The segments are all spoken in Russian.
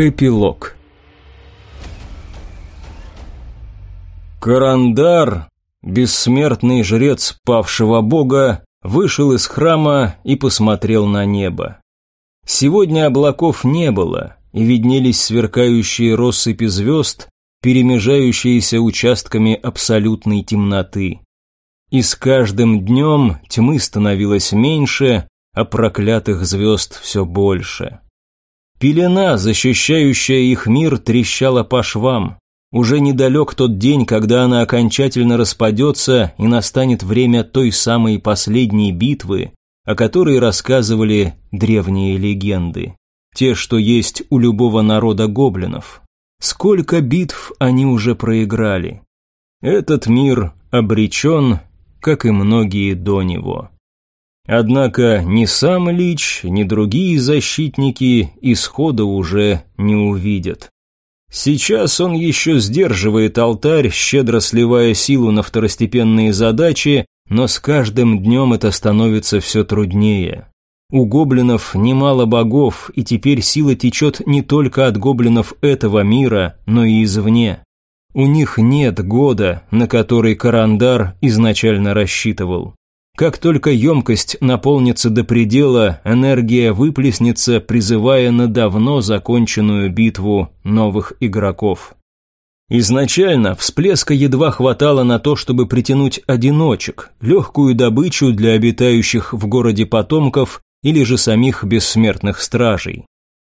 Эпилог Карандар, бессмертный жрец павшего бога, вышел из храма и посмотрел на небо. Сегодня облаков не было, и виднелись сверкающие россыпи звезд, перемежающиеся участками абсолютной темноты. И с каждым днем тьмы становилось меньше, а проклятых звезд все больше. Пелена, защищающая их мир, трещала по швам. Уже недалек тот день, когда она окончательно распадется и настанет время той самой последней битвы, о которой рассказывали древние легенды. Те, что есть у любого народа гоблинов. Сколько битв они уже проиграли. Этот мир обречен, как и многие до него. Однако ни сам Лич, ни другие защитники исхода уже не увидят. Сейчас он еще сдерживает алтарь, щедро сливая силу на второстепенные задачи, но с каждым днем это становится все труднее. У гоблинов немало богов, и теперь сила течет не только от гоблинов этого мира, но и извне. У них нет года, на который Карандар изначально рассчитывал. Как только емкость наполнится до предела, энергия выплеснется, призывая на давно законченную битву новых игроков. Изначально всплеска едва хватало на то, чтобы притянуть одиночек, легкую добычу для обитающих в городе потомков или же самих бессмертных стражей.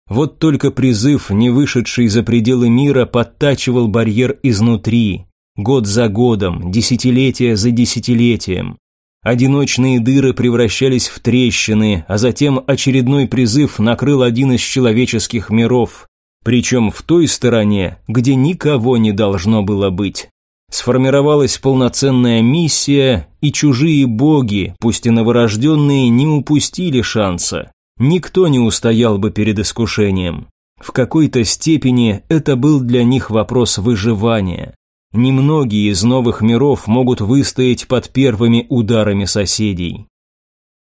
Вот только призыв, не вышедший за пределы мира, подтачивал барьер изнутри, год за годом, десятилетие за десятилетием. Одиночные дыры превращались в трещины, а затем очередной призыв накрыл один из человеческих миров, причем в той стороне, где никого не должно было быть. Сформировалась полноценная миссия, и чужие боги, пусть и новорожденные, не упустили шанса. Никто не устоял бы перед искушением. В какой-то степени это был для них вопрос выживания. Немногие из новых миров могут выстоять под первыми ударами соседей.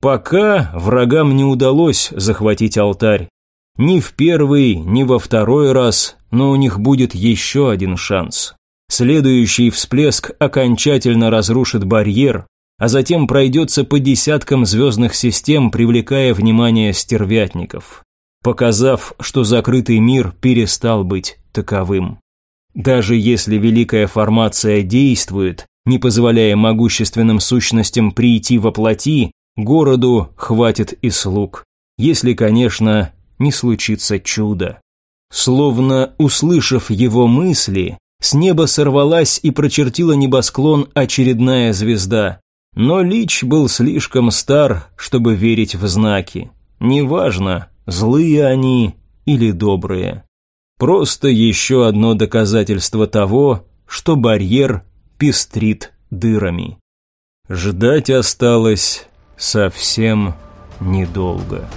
Пока врагам не удалось захватить алтарь. Ни в первый, ни во второй раз, но у них будет еще один шанс. Следующий всплеск окончательно разрушит барьер, а затем пройдется по десяткам звездных систем, привлекая внимание стервятников, показав, что закрытый мир перестал быть таковым. Даже если Великая Формация действует, не позволяя могущественным сущностям прийти во плоти, городу хватит и слуг. Если, конечно, не случится чудо. Словно услышав его мысли, с неба сорвалась и прочертила небосклон очередная звезда. Но Лич был слишком стар, чтобы верить в знаки. Неважно, злые они или добрые. Просто еще одно доказательство того, что барьер пестрит дырами. Ждать осталось совсем недолго.